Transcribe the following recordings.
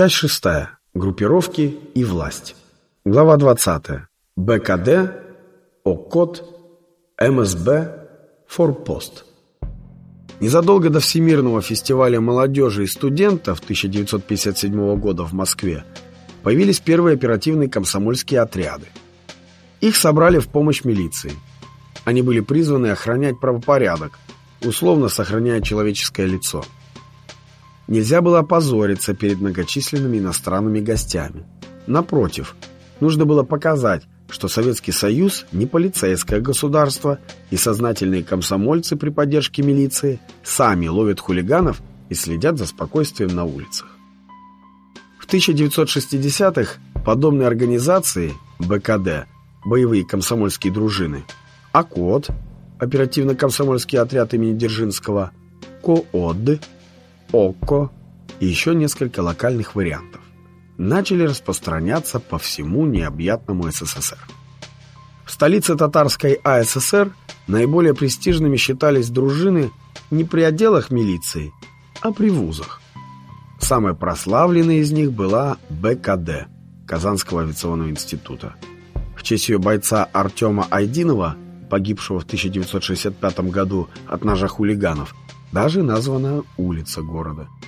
Часть шестая. Группировки и власть. Глава 20. БКД, ОКОД, МСБ, Форпост. Незадолго до Всемирного фестиваля молодежи и студентов 1957 года в Москве появились первые оперативные комсомольские отряды. Их собрали в помощь милиции. Они были призваны охранять правопорядок, условно сохраняя человеческое лицо. Нельзя было опозориться перед многочисленными иностранными гостями. Напротив, нужно было показать, что Советский Союз не полицейское государство, и сознательные комсомольцы при поддержке милиции сами ловят хулиганов и следят за спокойствием на улицах. В 1960-х подобные организации БКД, боевые комсомольские дружины, АКОД, оперативно-комсомольский отряд имени Дзержинского, КООД, ОКО и еще несколько локальных вариантов начали распространяться по всему необъятному СССР. В столице татарской АССР наиболее престижными считались дружины не при отделах милиции, а при вузах. Самой прославленной из них была БКД Казанского авиационного института. В честь ее бойца Артема Айдинова, погибшего в 1965 году от ножа хулиганов, даже названа улица города –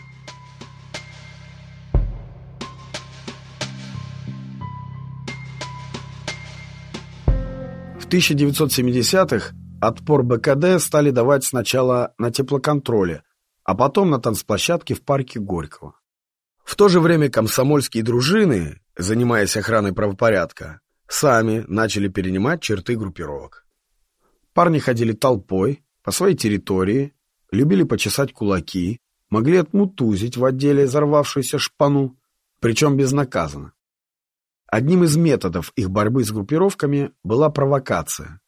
В 1970-х отпор БКД стали давать сначала на теплоконтроле, а потом на танцплощадке в парке Горького. В то же время комсомольские дружины, занимаясь охраной правопорядка, сами начали перенимать черты группировок. Парни ходили толпой, по своей территории, любили почесать кулаки, могли отмутузить в отделе взорвавшуюся шпану, причем безнаказанно. Одним из методов их борьбы с группировками была провокация.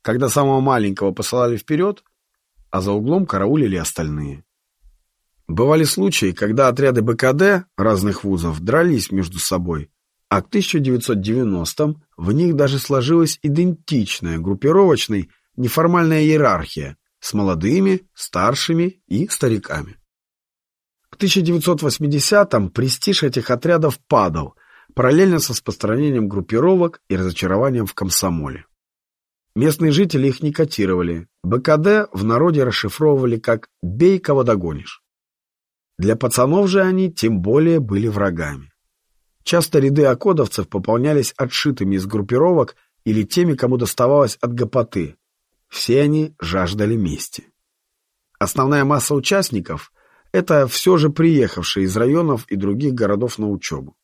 Когда самого маленького посылали вперед, а за углом караулили остальные. Бывали случаи, когда отряды БКД разных вузов дрались между собой, а к 1990-м в них даже сложилась идентичная группировочная неформальная иерархия с молодыми, старшими и стариками. К 1980-м престиж этих отрядов падал, параллельно с распространением группировок и разочарованием в комсомоле. Местные жители их не котировали, БКД в народе расшифровывали как «бей, кого догонишь». Для пацанов же они тем более были врагами. Часто ряды окодовцев пополнялись отшитыми из группировок или теми, кому доставалось от гопоты. Все они жаждали мести. Основная масса участников – это все же приехавшие из районов и других городов на учебу.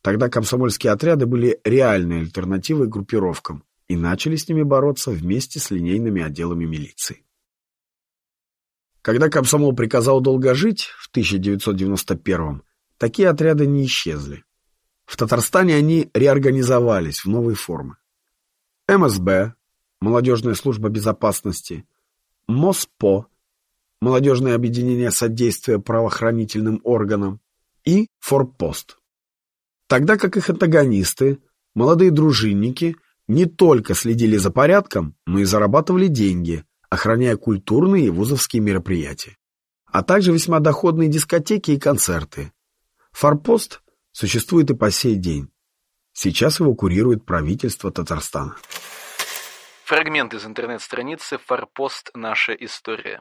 Тогда комсомольские отряды были реальной альтернативой группировкам и начали с ними бороться вместе с линейными отделами милиции. Когда комсомол приказал долго жить в 1991-м, такие отряды не исчезли. В Татарстане они реорганизовались в новые формы. МСБ, Молодежная служба безопасности, МОСПО, Молодежное объединение содействия правоохранительным органам и Форпост тогда как их антагонисты, молодые дружинники, не только следили за порядком, но и зарабатывали деньги, охраняя культурные и вузовские мероприятия, а также весьма доходные дискотеки и концерты. Форпост существует и по сей день. Сейчас его курирует правительство Татарстана. Фрагмент из интернет-страницы «Форпост. Наша история».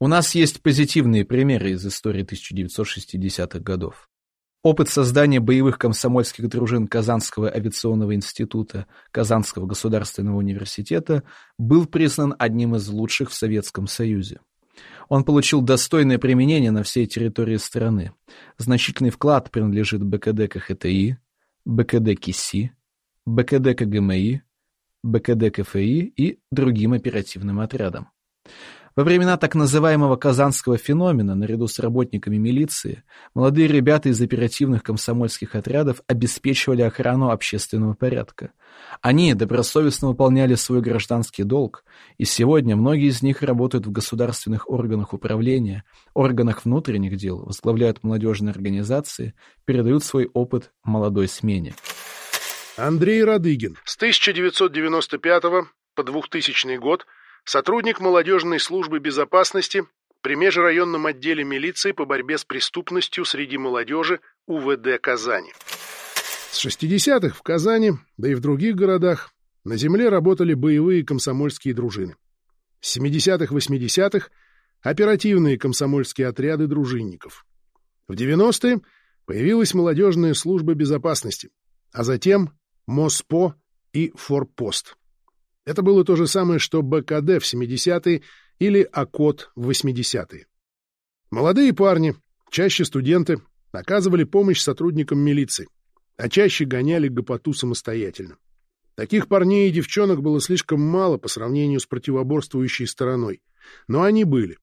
У нас есть позитивные примеры из истории 1960-х годов. Опыт создания боевых комсомольских дружин Казанского авиационного института Казанского государственного университета был признан одним из лучших в Советском Союзе. Он получил достойное применение на всей территории страны. Значительный вклад принадлежит БКД КХТИ, БКД КИСИ, БКД КГМИ, БКД КФИ и другим оперативным отрядам. Во времена так называемого «казанского феномена» наряду с работниками милиции молодые ребята из оперативных комсомольских отрядов обеспечивали охрану общественного порядка. Они добросовестно выполняли свой гражданский долг, и сегодня многие из них работают в государственных органах управления, органах внутренних дел, возглавляют молодежные организации, передают свой опыт молодой смене. Андрей Радыгин. С 1995 по 2000 год – сотрудник молодежной службы безопасности, при межрайонном отделе милиции по борьбе с преступностью среди молодежи УВД Казани. С 60-х в Казани, да и в других городах, на земле работали боевые комсомольские дружины. С 70-х-80-х — оперативные комсомольские отряды дружинников. В 90-е появилась молодежная служба безопасности, а затем МОСПО и Форпост. Это было то же самое, что БКД в 70-е или АКОД в 80-е. Молодые парни, чаще студенты, оказывали помощь сотрудникам милиции, а чаще гоняли гопоту самостоятельно. Таких парней и девчонок было слишком мало по сравнению с противоборствующей стороной, но они были.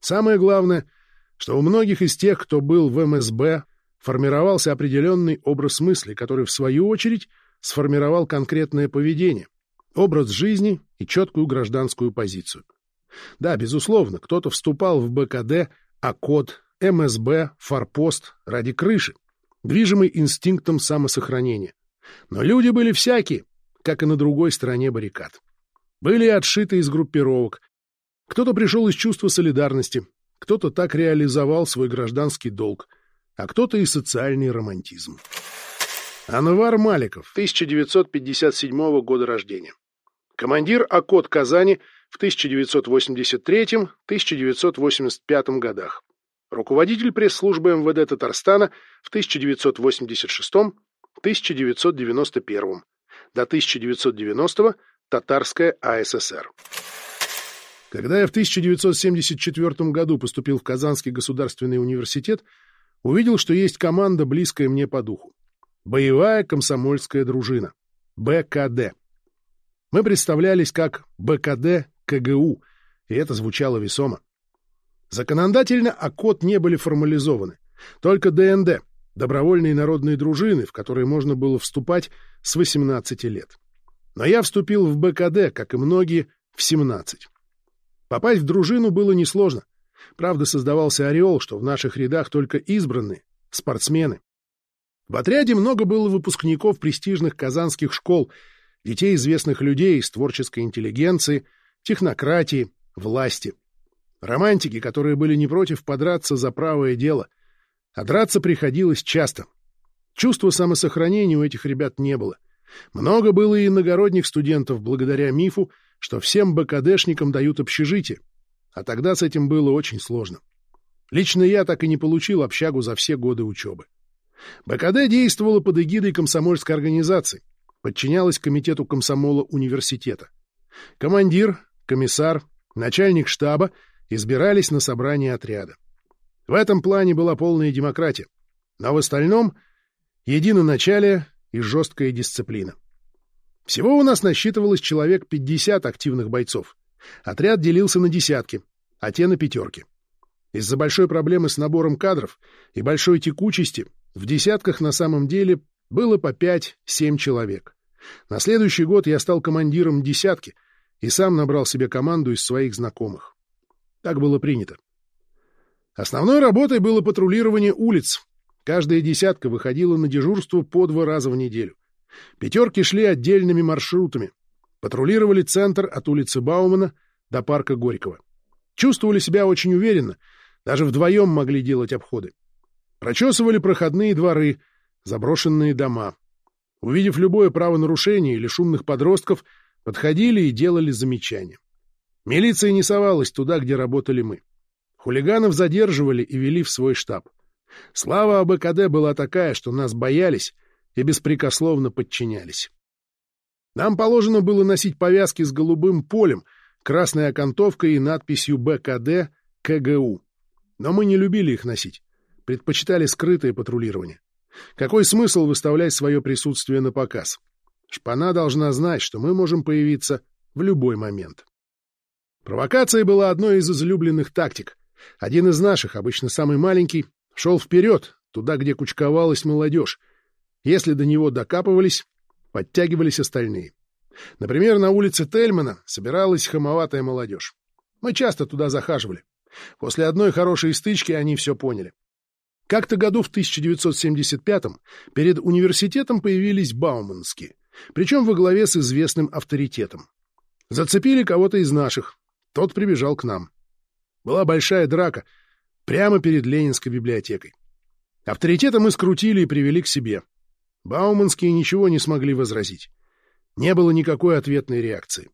Самое главное, что у многих из тех, кто был в МСБ, формировался определенный образ мысли, который, в свою очередь, сформировал конкретное поведение, образ жизни и четкую гражданскую позицию. Да, безусловно, кто-то вступал в БКД, АКОД, МСБ, Форпост ради крыши, движимый инстинктом самосохранения. Но люди были всякие, как и на другой стороне баррикад. Были отшиты из группировок. Кто-то пришел из чувства солидарности, кто-то так реализовал свой гражданский долг, а кто-то и социальный романтизм. Анвар Маликов, 1957 года рождения. Командир АКОД Казани в 1983-1985 годах. Руководитель пресс-службы МВД Татарстана в 1986-1991. До 1990 Татарская АССР. Когда я в 1974 году поступил в Казанский государственный университет, увидел, что есть команда, близкая мне по духу. Боевая комсомольская дружина. БКД. Мы представлялись как БКД КГУ, и это звучало весомо. Законодательно АКОД не были формализованы. Только ДНД — добровольные народные дружины, в которые можно было вступать с 18 лет. Но я вступил в БКД, как и многие, в 17. Попасть в дружину было несложно. Правда, создавался ореол, что в наших рядах только избранные, спортсмены. В отряде много было выпускников престижных казанских школ, детей известных людей из творческой интеллигенции, технократии, власти. Романтики, которые были не против подраться за правое дело. А драться приходилось часто. Чувства самосохранения у этих ребят не было. Много было и иногородних студентов благодаря мифу, что всем БКДшникам дают общежитие. А тогда с этим было очень сложно. Лично я так и не получил общагу за все годы учебы. БКД действовала под эгидой комсомольской организации, подчинялась комитету комсомола университета. Командир, комиссар, начальник штаба избирались на собрание отряда. В этом плане была полная демократия, но в остальном — единоначалие и жесткая дисциплина. Всего у нас насчитывалось человек 50 активных бойцов. Отряд делился на десятки, а те на пятерки. Из-за большой проблемы с набором кадров и большой текучести в десятках на самом деле было по 5-7 человек. На следующий год я стал командиром десятки и сам набрал себе команду из своих знакомых. Так было принято. Основной работой было патрулирование улиц. Каждая десятка выходила на дежурство по два раза в неделю. Пятерки шли отдельными маршрутами. Патрулировали центр от улицы Баумана до парка Горького. Чувствовали себя очень уверенно, даже вдвоем могли делать обходы. Прочесывали проходные дворы, заброшенные дома. Увидев любое правонарушение или шумных подростков, подходили и делали замечания. Милиция не совалась туда, где работали мы. Хулиганов задерживали и вели в свой штаб. Слава АБКД была такая, что нас боялись и беспрекословно подчинялись. Нам положено было носить повязки с голубым полем, красной окантовкой и надписью БКД КГУ. Но мы не любили их носить предпочитали скрытое патрулирование. Какой смысл выставлять свое присутствие на показ? Шпана должна знать, что мы можем появиться в любой момент. Провокация была одной из излюбленных тактик. Один из наших, обычно самый маленький, шел вперед, туда, где кучковалась молодежь. Если до него докапывались, подтягивались остальные. Например, на улице Тельмана собиралась хамоватая молодежь. Мы часто туда захаживали. После одной хорошей стычки они все поняли. Как-то году в 1975-м перед университетом появились Бауманские, причем во главе с известным авторитетом. Зацепили кого-то из наших, тот прибежал к нам. Была большая драка прямо перед Ленинской библиотекой. Авторитета мы скрутили и привели к себе. Бауманские ничего не смогли возразить. Не было никакой ответной реакции.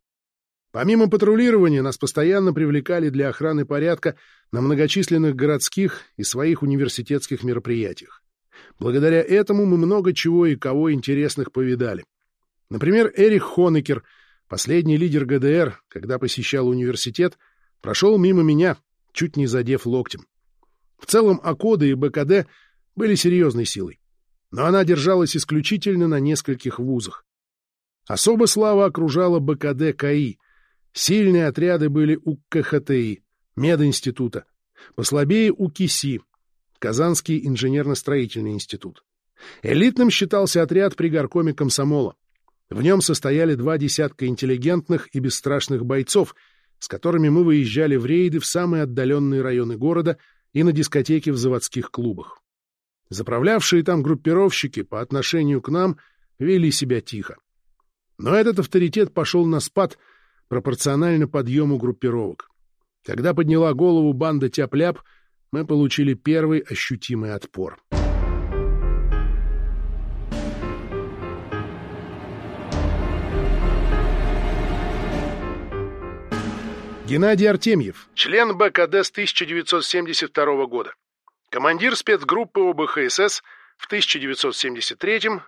Помимо патрулирования, нас постоянно привлекали для охраны порядка на многочисленных городских и своих университетских мероприятиях. Благодаря этому мы много чего и кого интересных повидали. Например, Эрих Хонекер, последний лидер ГДР, когда посещал университет, прошел мимо меня, чуть не задев локтем. В целом АКОДы и БКД были серьезной силой, но она держалась исключительно на нескольких вузах. Особо слава окружала БКД КАИ. Сильные отряды были у КХТИ, Мединститута, послабее у КИСИ, Казанский инженерно-строительный институт. Элитным считался отряд при горкоме комсомола. В нем состояли два десятка интеллигентных и бесстрашных бойцов, с которыми мы выезжали в рейды в самые отдаленные районы города и на дискотеки в заводских клубах. Заправлявшие там группировщики по отношению к нам вели себя тихо. Но этот авторитет пошел на спад пропорционально подъему группировок. Когда подняла голову банда тяп-ляп, мы получили первый ощутимый отпор. Геннадий Артемьев, член БКД с 1972 года, командир спецгруппы ОБХСС в 1973-1975.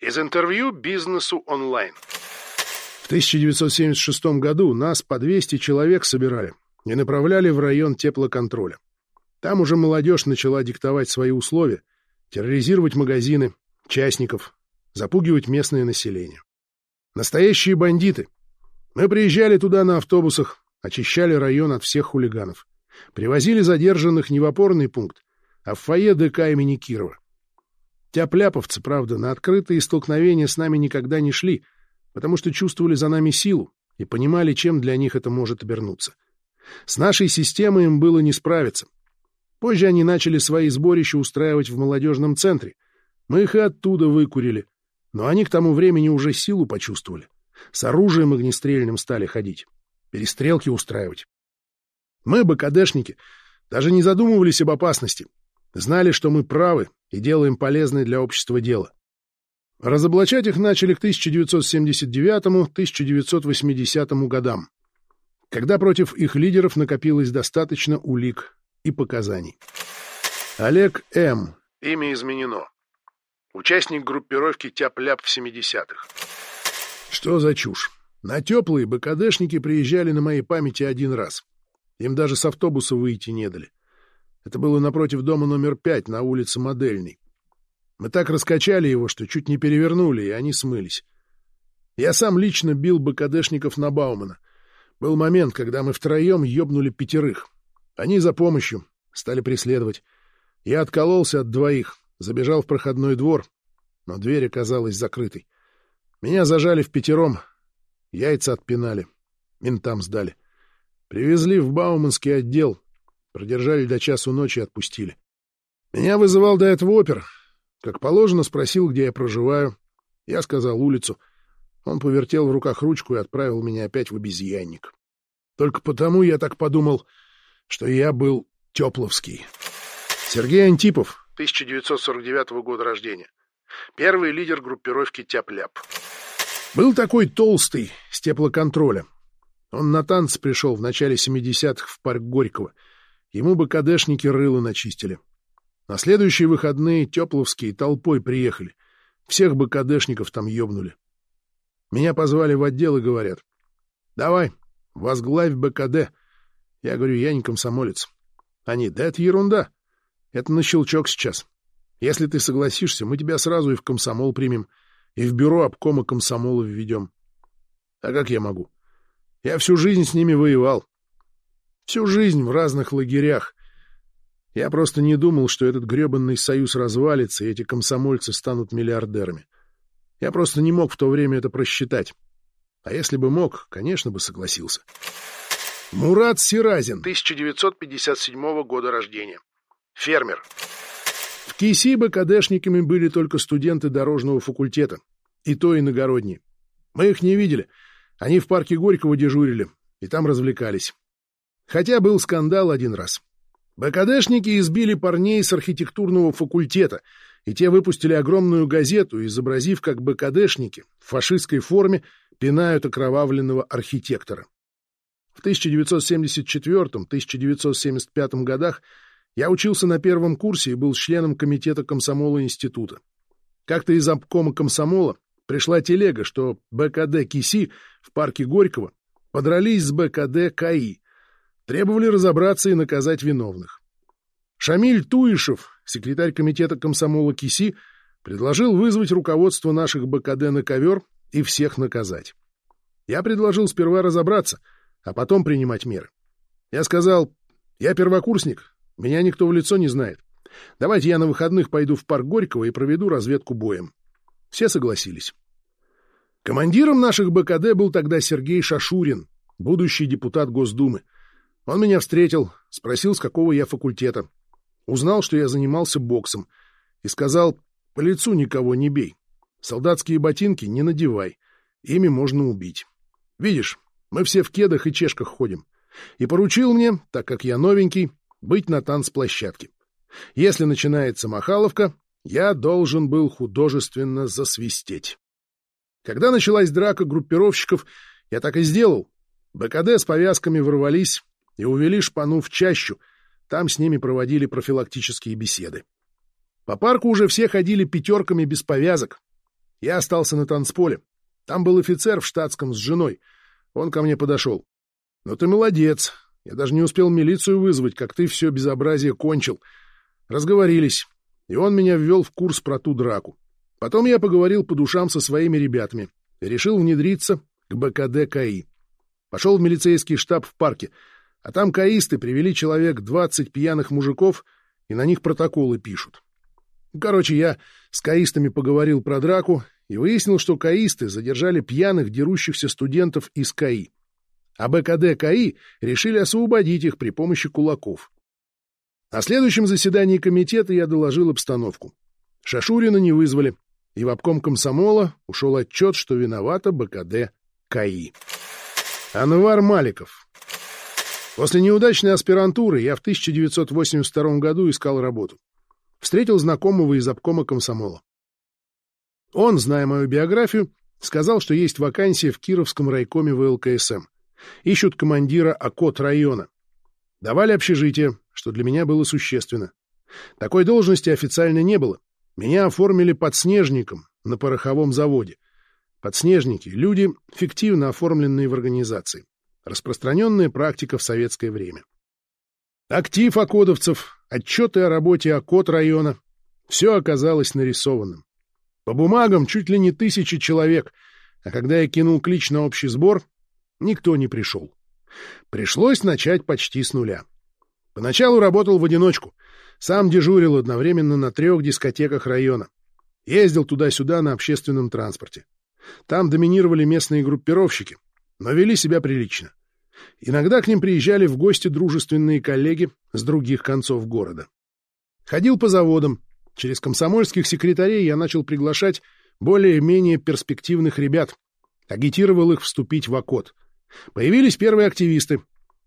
Из интервью «Бизнесу онлайн». В 1976 году нас по 200 человек собирали и направляли в район теплоконтроля. Там уже молодежь начала диктовать свои условия, терроризировать магазины, частников, запугивать местное население. Настоящие бандиты. Мы приезжали туда на автобусах, очищали район от всех хулиганов. Привозили задержанных не в опорный пункт, а в фойе ДК имени Кирова. Тяпляповцы, правда, на открытые столкновения с нами никогда не шли, потому что чувствовали за нами силу и понимали, чем для них это может обернуться. С нашей системой им было не справиться. Позже они начали свои сборища устраивать в молодежном центре. Мы их и оттуда выкурили. Но они к тому времени уже силу почувствовали. С оружием огнестрельным стали ходить. Перестрелки устраивать. Мы, БКДшники, даже не задумывались об опасности. Знали, что мы правы и делаем полезное для общества дело. Разоблачать их начали к 1979-1980 годам, когда против их лидеров накопилось достаточно улик и показаний. Олег М. Имя изменено. Участник группировки «Тяп-ляп» в 70-х. Что за чушь? На теплые БКДшники приезжали на моей памяти один раз. Им даже с автобуса выйти не дали. Это было напротив дома номер пять на улице Модельной. Мы так раскачали его, что чуть не перевернули, и они смылись. Я сам лично бил БКДшников на Баумана. Был момент, когда мы втроем ёбнули пятерых. Они за помощью стали преследовать. Я откололся от двоих, забежал в проходной двор, но дверь оказалась закрытой. Меня зажали в пятером, яйца отпинали, ментам сдали. Привезли в Бауманский отдел, Продержали до часу ночи и отпустили. Меня вызывал до этого опер. Как положено, спросил, где я проживаю. Я сказал улицу. Он повертел в руках ручку и отправил меня опять в обезьянник. Только потому я так подумал, что я был Тепловский. Сергей Антипов, 1949 года рождения. Первый лидер группировки Тяп-Ляп. Был такой толстый, с теплоконтроля. Он на танцы пришел в начале 70-х в парк Горького — Ему бы кадешники рыло начистили. На следующие выходные Тепловские толпой приехали. Всех бы кадешников там ёбнули. Меня позвали в отдел и говорят. «Давай, возглавь БКД». Я говорю, я не комсомолец. Они, да это ерунда. Это на щелчок сейчас. Если ты согласишься, мы тебя сразу и в комсомол примем, и в бюро обкома комсомола введем. А как я могу? Я всю жизнь с ними воевал. Всю жизнь в разных лагерях. Я просто не думал, что этот гребанный союз развалится, и эти комсомольцы станут миллиардерами. Я просто не мог в то время это просчитать. А если бы мог, конечно бы согласился. Мурат Сиразин, 1957 года рождения. Фермер. В Кисибе кадешниками были только студенты дорожного факультета, и то иногородние. Мы их не видели. Они в парке Горького дежурили, и там развлекались. Хотя был скандал один раз. БКДшники избили парней с архитектурного факультета, и те выпустили огромную газету, изобразив, как БКДшники в фашистской форме пинают окровавленного архитектора. В 1974-1975 годах я учился на первом курсе и был членом комитета комсомола института. Как-то из обкома комсомола пришла телега, что БКД КИСИ в парке Горького подрались с БКД КАИ, требовали разобраться и наказать виновных. Шамиль Туишев, секретарь комитета комсомола КИСИ, предложил вызвать руководство наших БКД на ковер и всех наказать. Я предложил сперва разобраться, а потом принимать меры. Я сказал, я первокурсник, меня никто в лицо не знает. Давайте я на выходных пойду в парк Горького и проведу разведку боем. Все согласились. Командиром наших БКД был тогда Сергей Шашурин, будущий депутат Госдумы. Он меня встретил, спросил, с какого я факультета. Узнал, что я занимался боксом, и сказал, по лицу никого не бей. Солдатские ботинки не надевай, ими можно убить. Видишь, мы все в кедах и чешках ходим. И поручил мне, так как я новенький, быть на танцплощадке. Если начинается махаловка, я должен был художественно засвистеть. Когда началась драка группировщиков, я так и сделал. БКД с повязками ворвались и увели шпану в чащу. Там с ними проводили профилактические беседы. По парку уже все ходили пятерками без повязок. Я остался на танцполе. Там был офицер в штатском с женой. Он ко мне подошел. — Ну ты молодец, я даже не успел милицию вызвать, как ты все безобразие кончил. Разговорились, и он меня ввел в курс про ту драку. Потом я поговорил по душам со своими ребятами решил внедриться к БКД КАИ. Пошел в милицейский штаб в парке, а там каисты привели человек 20 пьяных мужиков и на них протоколы пишут. Короче, я с каистами поговорил про драку и выяснил, что каисты задержали пьяных дерущихся студентов из КАИ а БКД КАИ решили освободить их при помощи кулаков. На следующем заседании комитета я доложил обстановку. Шашурина не вызвали, и в обком комсомола ушел отчет, что виновата БКД КАИ. Анвар Маликов. После неудачной аспирантуры я в 1982 году искал работу. Встретил знакомого из обкома комсомола. Он, зная мою биографию, сказал, что есть вакансия в Кировском райкоме ВЛКСМ. Ищут командира ОКОТ района. Давали общежитие, что для меня было существенно. Такой должности официально не было. Меня оформили подснежником на пороховом заводе. Подснежники — люди, фиктивно оформленные в организации. Распространенная практика в советское время. Актив окодовцев, отчеты о работе окод района — все оказалось нарисованным. По бумагам чуть ли не тысячи человек, а когда я кинул клич на общий сбор, Никто не пришел. Пришлось начать почти с нуля. Поначалу работал в одиночку. Сам дежурил одновременно на трех дискотеках района. Ездил туда-сюда на общественном транспорте. Там доминировали местные группировщики, но вели себя прилично. Иногда к ним приезжали в гости дружественные коллеги с других концов города. Ходил по заводам. Через комсомольских секретарей я начал приглашать более-менее перспективных ребят. Агитировал их вступить в окот — Появились первые активисты,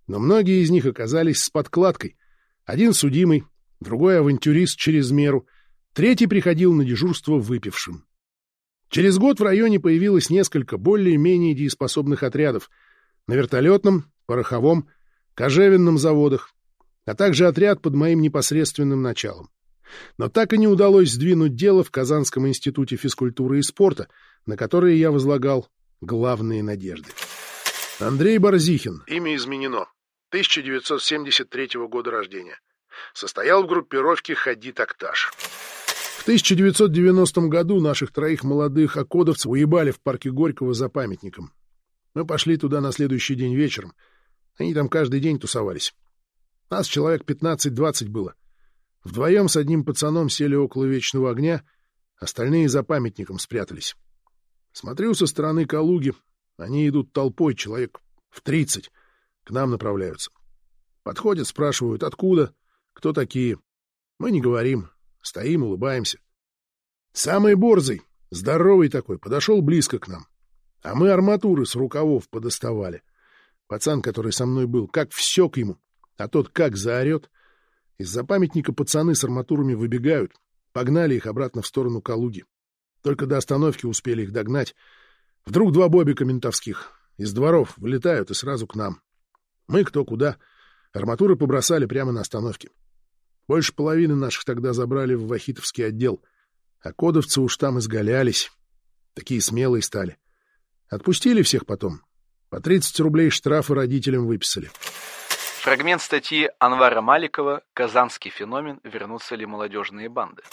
но многие из них оказались с подкладкой. Один судимый, другой авантюрист через меру, третий приходил на дежурство выпившим. Через год в районе появилось несколько более-менее дееспособных отрядов на вертолетном, пороховом, кожевенном заводах, а также отряд под моим непосредственным началом. Но так и не удалось сдвинуть дело в Казанском институте физкультуры и спорта, на которое я возлагал главные надежды. Андрей Борзихин. Имя изменено. 1973 года рождения. Состоял в группировке «Хади Такташ». В 1990 году наших троих молодых окодовцев уебали в парке Горького за памятником. Мы пошли туда на следующий день вечером. Они там каждый день тусовались. Нас человек 15-20 было. Вдвоем с одним пацаном сели около вечного огня, остальные за памятником спрятались. Смотрю со стороны Калуги, они идут толпой, человек в тридцать. К нам направляются. Подходят, спрашивают, откуда, кто такие. Мы не говорим, стоим, улыбаемся. Самый борзый, здоровый такой, подошел близко к нам. А мы арматуры с рукавов подоставали. пацан, который со мной был, как всек ему, а тот как заорет. Из-за памятника пацаны с арматурами выбегают, погнали их обратно в сторону Калуги. Только до остановки успели их догнать. Вдруг два бобика ментовских из дворов вылетают и сразу к нам. Мы кто куда. Арматуры побросали прямо на остановке. Больше половины наших тогда забрали в Вахитовский отдел, а кодовцы уж там изгалялись. Такие смелые стали. Отпустили всех потом. По 30 рублей штрафы родителям выписали. Фрагмент статьи Анвара Маликова «Казанский феномен. Вернутся ли молодежные банды?»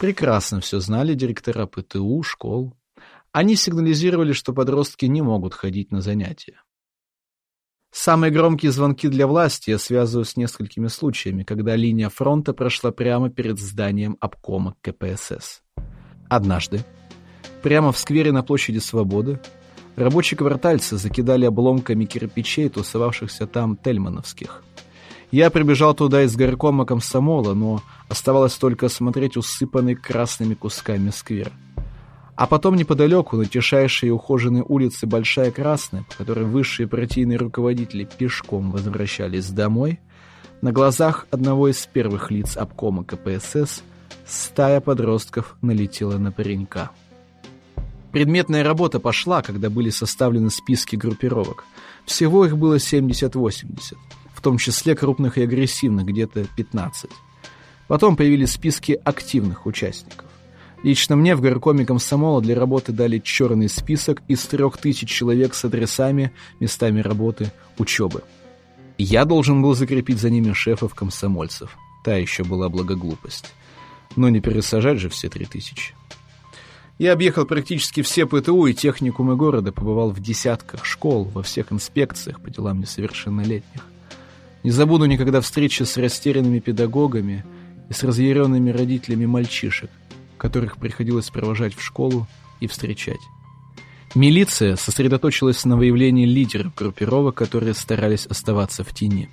Прекрасно все знали директора ПТУ, школ. Они сигнализировали, что подростки не могут ходить на занятия. Самые громкие звонки для власти я связываю с несколькими случаями, когда линия фронта прошла прямо перед зданием обкома КПСС. Однажды, прямо в сквере на площади Свободы, рабочие квартальцы закидали обломками кирпичей тусовавшихся там тельмановских. Я прибежал туда из горкома комсомола, но оставалось только смотреть усыпанный красными кусками сквер. А потом неподалеку, на тишайшей и ухоженной улице Большая Красная, по которой высшие партийные руководители пешком возвращались домой, на глазах одного из первых лиц обкома КПСС стая подростков налетела на паренька. Предметная работа пошла, когда были составлены списки группировок. Всего их было 70-80, в том числе крупных и агрессивных, где-то 15. Потом появились списки активных участников. Лично мне в горкоме комсомола для работы дали черный список из трех тысяч человек с адресами, местами работы, учебы. Я должен был закрепить за ними шефов-комсомольцев. Та еще была благоглупость. Но не пересажать же все три тысячи. Я объехал практически все ПТУ и техникумы города, побывал в десятках школ, во всех инспекциях по делам несовершеннолетних. Не забуду никогда встречи с растерянными педагогами и с разъяренными родителями мальчишек, которых приходилось провожать в школу и встречать. Милиция сосредоточилась на выявлении лидеров группировок, которые старались оставаться в тени.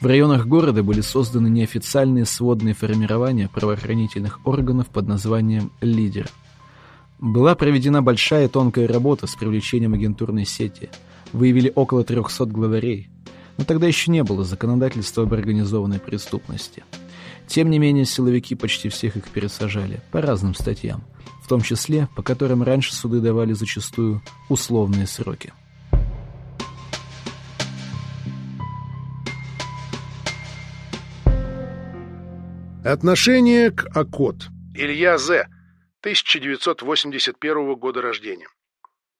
В районах города были созданы неофициальные сводные формирования правоохранительных органов под названием «Лидер». Была проведена большая тонкая работа с привлечением агентурной сети. Выявили около 300 главарей. Но тогда еще не было законодательства об организованной преступности. Тем не менее, силовики почти всех их пересажали по разным статьям, в том числе, по которым раньше суды давали зачастую условные сроки. Отношение к АКОТ. Илья З. 1981 года рождения.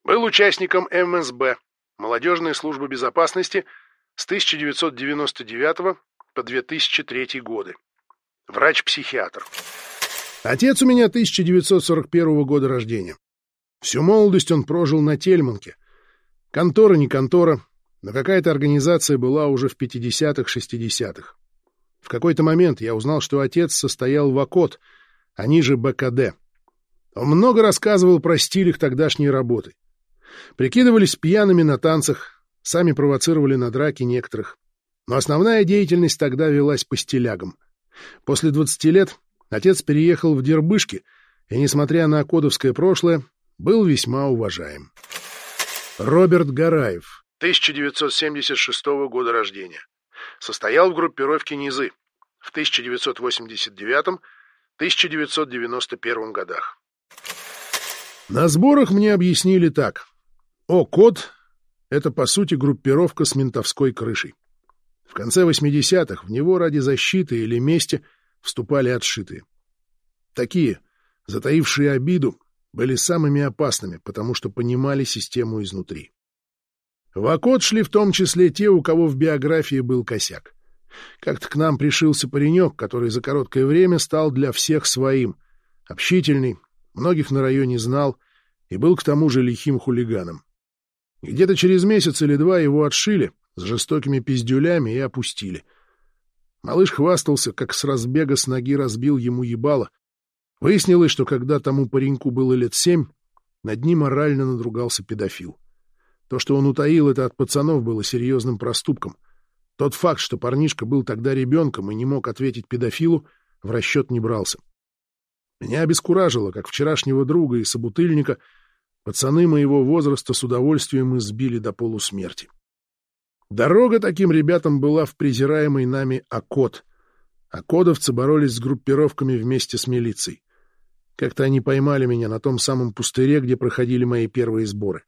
Был участником МСБ, Молодежной службы безопасности, с 1999 по 2003 годы. Врач-психиатр. Отец у меня 1941 года рождения. Всю молодость он прожил на Тельманке. Контора не контора, но какая-то организация была уже в 50-х, 60-х. В какой-то момент я узнал, что отец состоял в АКОТ, а ниже БКД. Он много рассказывал про стиль их тогдашней работы. Прикидывались пьяными на танцах, сами провоцировали на драки некоторых. Но основная деятельность тогда велась по стилягам. После 20 лет отец переехал в Дербышки и, несмотря на кодовское прошлое, был весьма уважаем. Роберт Гараев, 1976 года рождения. Состоял в группировке «Низы» в 1989-1991 годах. На сборах мне объяснили так. О, код — это, по сути, группировка с ментовской крышей. В конце 80-х в него ради защиты или мести вступали отшитые. Такие, затаившие обиду, были самыми опасными, потому что понимали систему изнутри. В окот шли в том числе те, у кого в биографии был косяк. Как-то к нам пришился паренек, который за короткое время стал для всех своим. Общительный, многих на районе знал и был к тому же лихим хулиганом. Где-то через месяц или два его отшили, с жестокими пиздюлями и опустили. Малыш хвастался, как с разбега с ноги разбил ему ебало. Выяснилось, что когда тому пареньку было лет семь, над ним морально надругался педофил. То, что он утаил это от пацанов, было серьезным проступком. Тот факт, что парнишка был тогда ребенком и не мог ответить педофилу, в расчет не брался. Меня обескуражило, как вчерашнего друга и собутыльника пацаны моего возраста с удовольствием избили до полусмерти. Дорога таким ребятам была в презираемый нами Акод, а кодовцы боролись с группировками вместе с милицией. Как-то они поймали меня на том самом пустыре, где проходили мои первые сборы.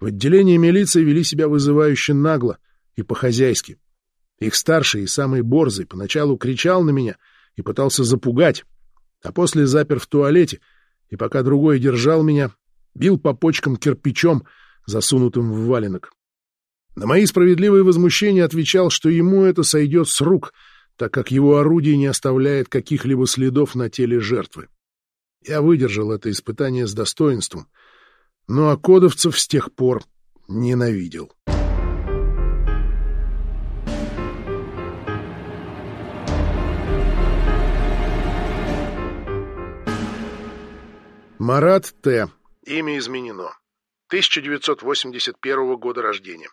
В отделении милиции вели себя вызывающе нагло и по-хозяйски. Их старший и самый борзый поначалу кричал на меня и пытался запугать, а после запер в туалете, и пока другой держал меня, бил по почкам кирпичом, засунутым в валенок. На мои справедливые возмущения отвечал, что ему это сойдет с рук, так как его орудие не оставляет каких-либо следов на теле жертвы. Я выдержал это испытание с достоинством, но окодовцев с тех пор ненавидел. Марат Т. Имя изменено. 1981 года рождения.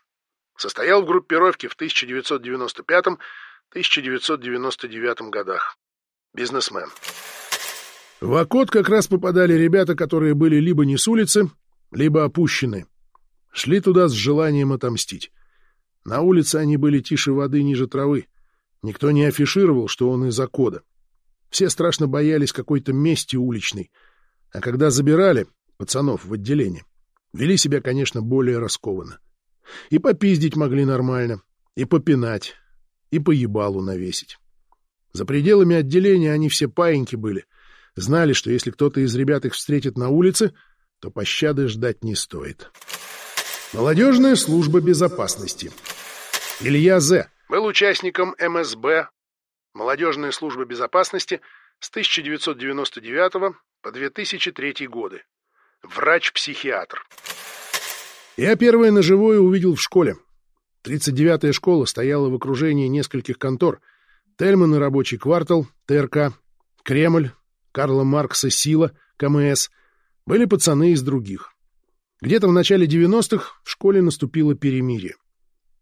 Состоял в группировке в 1995-1999 годах. Бизнесмен. В окот как раз попадали ребята, которые были либо не с улицы, либо опущены. Шли туда с желанием отомстить. На улице они были тише воды ниже травы. Никто не афишировал, что он из окода. Все страшно боялись какой-то мести уличной — а когда забирали пацанов в отделение, вели себя, конечно, более раскованно. И попиздить могли нормально, и попинать, и по ебалу навесить. За пределами отделения они все паиньки были, знали, что если кто-то из ребят их встретит на улице, то пощады ждать не стоит. Молодежная служба безопасности. Илья З. Был участником МСБ, Молодежная служба безопасности с 1999 по 2003 годы. Врач-психиатр. Я первое ножевое увидел в школе. 39-я школа стояла в окружении нескольких контор. Тельман и рабочий квартал, ТРК, Кремль, Карла Маркса Сила, КМС. Были пацаны из других. Где-то в начале 90-х в школе наступило перемирие.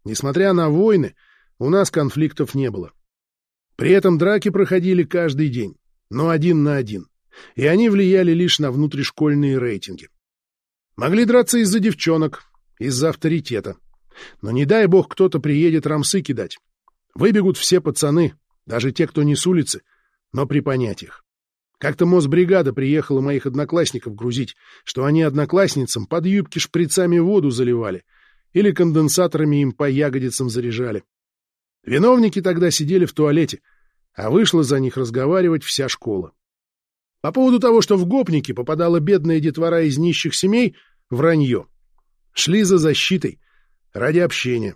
Несмотря на войны, у нас конфликтов не было. При этом драки проходили каждый день, но один на один и они влияли лишь на внутришкольные рейтинги. Могли драться из-за девчонок, из-за авторитета. Но не дай бог кто-то приедет рамсы кидать. Выбегут все пацаны, даже те, кто не с улицы, но при понятиях. Как-то Мосбригада приехала моих одноклассников грузить, что они одноклассницам под юбки шприцами воду заливали или конденсаторами им по ягодицам заряжали. Виновники тогда сидели в туалете, а вышла за них разговаривать вся школа. По поводу того, что в гопники попадала бедная детвора из нищих семей, вранье. Шли за защитой, ради общения.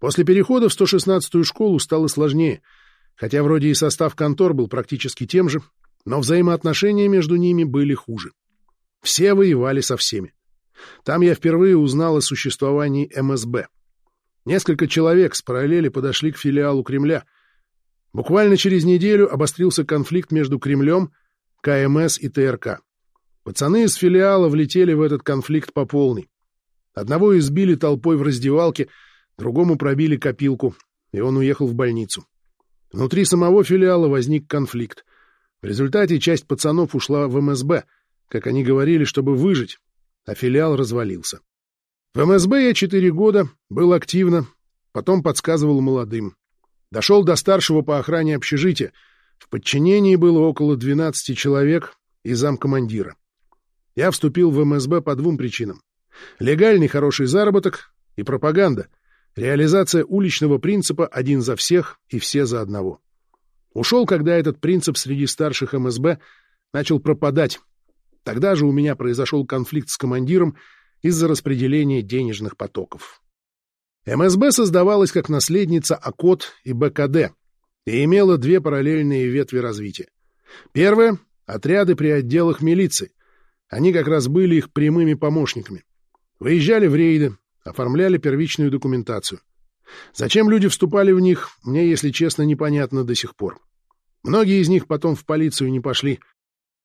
После перехода в 116-ю школу стало сложнее, хотя вроде и состав контор был практически тем же, но взаимоотношения между ними были хуже. Все воевали со всеми. Там я впервые узнал о существовании МСБ. Несколько человек с параллели подошли к филиалу Кремля. Буквально через неделю обострился конфликт между Кремлем КМС и ТРК. Пацаны из филиала влетели в этот конфликт по полной. Одного избили толпой в раздевалке, другому пробили копилку, и он уехал в больницу. Внутри самого филиала возник конфликт. В результате часть пацанов ушла в МСБ, как они говорили, чтобы выжить, а филиал развалился. В МСБ я четыре года, был активно, потом подсказывал молодым. Дошел до старшего по охране общежития, в подчинении было около 12 человек и замкомандира. Я вступил в МСБ по двум причинам. Легальный хороший заработок и пропаганда, реализация уличного принципа «один за всех и все за одного». Ушел, когда этот принцип среди старших МСБ начал пропадать. Тогда же у меня произошел конфликт с командиром из-за распределения денежных потоков. МСБ создавалась как наследница АКОТ и БКД, и имела две параллельные ветви развития. Первая — отряды при отделах милиции. Они как раз были их прямыми помощниками. Выезжали в рейды, оформляли первичную документацию. Зачем люди вступали в них, мне, если честно, непонятно до сих пор. Многие из них потом в полицию не пошли.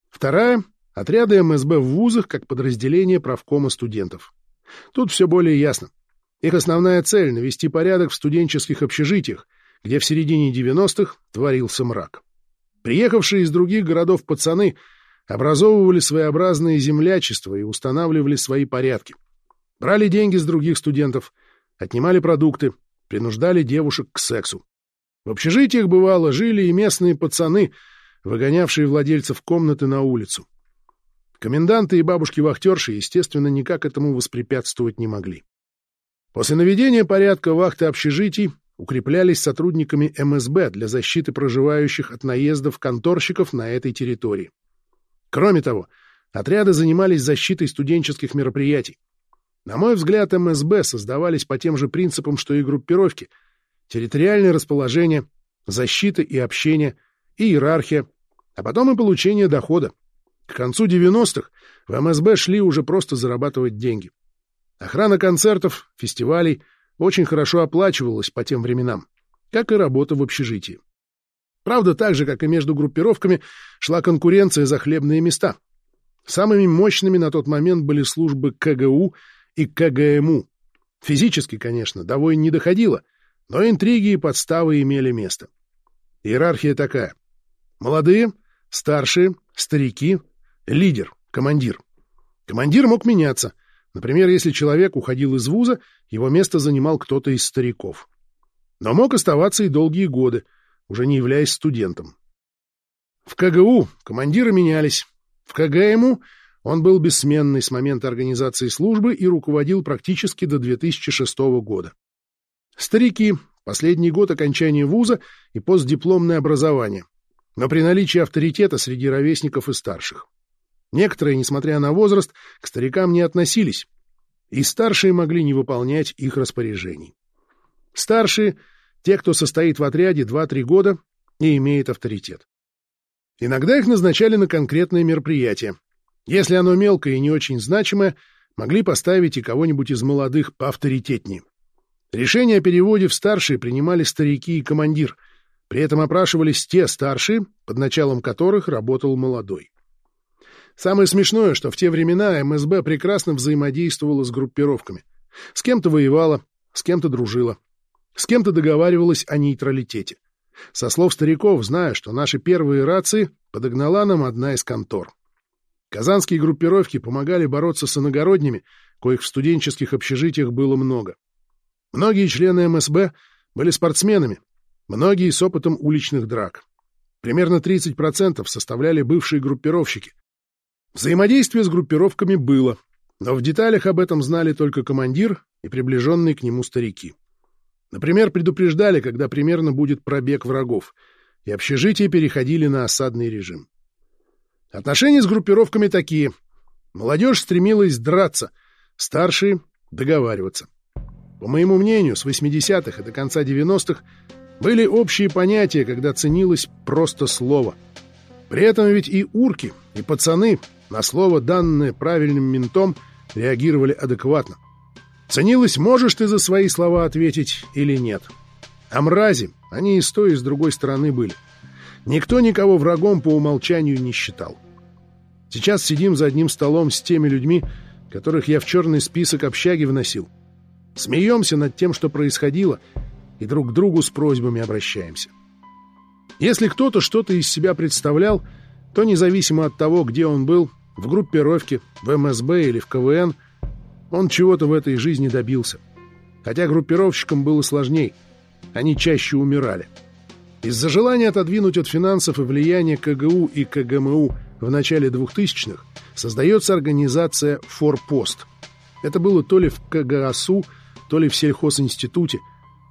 Вторая — отряды МСБ в вузах как подразделение правкома студентов. Тут все более ясно. Их основная цель — навести порядок в студенческих общежитиях, где в середине 90-х творился мрак. Приехавшие из других городов пацаны образовывали своеобразные землячества и устанавливали свои порядки. Брали деньги с других студентов, отнимали продукты, принуждали девушек к сексу. В общежитиях, бывало, жили и местные пацаны, выгонявшие владельцев комнаты на улицу. Коменданты и бабушки-вахтерши, естественно, никак этому воспрепятствовать не могли. После наведения порядка вахты общежитий укреплялись сотрудниками МСБ для защиты проживающих от наездов конторщиков на этой территории. Кроме того, отряды занимались защитой студенческих мероприятий. На мой взгляд, МСБ создавались по тем же принципам, что и группировки. Территориальное расположение, защита и общение, и иерархия, а потом и получение дохода. К концу 90-х в МСБ шли уже просто зарабатывать деньги. Охрана концертов, фестивалей очень хорошо оплачивалась по тем временам, как и работа в общежитии. Правда, так же, как и между группировками, шла конкуренция за хлебные места. Самыми мощными на тот момент были службы КГУ и КГМУ. Физически, конечно, до войн не доходило, но интриги и подставы имели место. Иерархия такая. Молодые, старшие, старики, лидер, командир. Командир мог меняться. Например, если человек уходил из вуза, его место занимал кто-то из стариков. Но мог оставаться и долгие годы, уже не являясь студентом. В КГУ командиры менялись. В КГМУ он был бессменный с момента организации службы и руководил практически до 2006 года. Старики — последний год окончания вуза и постдипломное образование, но при наличии авторитета среди ровесников и старших. Некоторые, несмотря на возраст, к старикам не относились, и старшие могли не выполнять их распоряжений. Старшие — те, кто состоит в отряде 2-3 года и имеет авторитет. Иногда их назначали на конкретные мероприятия. Если оно мелкое и не очень значимое, могли поставить и кого-нибудь из молодых поавторитетнее. Решение о переводе в старшие принимали старики и командир, при этом опрашивались те старшие, под началом которых работал молодой. Самое смешное, что в те времена МСБ прекрасно взаимодействовала с группировками. С кем-то воевала, с кем-то дружила, с кем-то договаривалась о нейтралитете. Со слов стариков знаю, что наши первые рации подогнала нам одна из контор. Казанские группировки помогали бороться с иногородними, коих в студенческих общежитиях было много. Многие члены МСБ были спортсменами, многие с опытом уличных драк. Примерно 30% составляли бывшие группировщики, Взаимодействие с группировками было, но в деталях об этом знали только командир и приближенные к нему старики. Например, предупреждали, когда примерно будет пробег врагов, и общежития переходили на осадный режим. Отношения с группировками такие. Молодежь стремилась драться, старшие — договариваться. По моему мнению, с 80-х и до конца 90-х были общие понятия, когда ценилось просто слово. При этом ведь и урки, и пацаны на слово, данное правильным ментом, реагировали адекватно. Ценилось, можешь ты за свои слова ответить или нет. А мрази, они и с той, и с другой стороны были. Никто никого врагом по умолчанию не считал. Сейчас сидим за одним столом с теми людьми, которых я в черный список общаги вносил. Смеемся над тем, что происходило, и друг к другу с просьбами обращаемся. Если кто-то что-то из себя представлял, то независимо от того, где он был, в группировке, в МСБ или в КВН, он чего-то в этой жизни добился. Хотя группировщикам было сложней, они чаще умирали. Из-за желания отодвинуть от финансов и влияния КГУ и КГМУ в начале 2000-х создается организация «Форпост». Это было то ли в КГАСУ, то ли в сельхозинституте.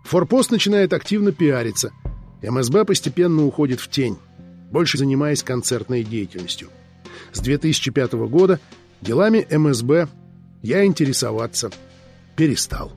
«Форпост» начинает активно пиариться. МСБ постепенно уходит в тень больше занимаясь концертной деятельностью. С 2005 года делами МСБ я интересоваться перестал.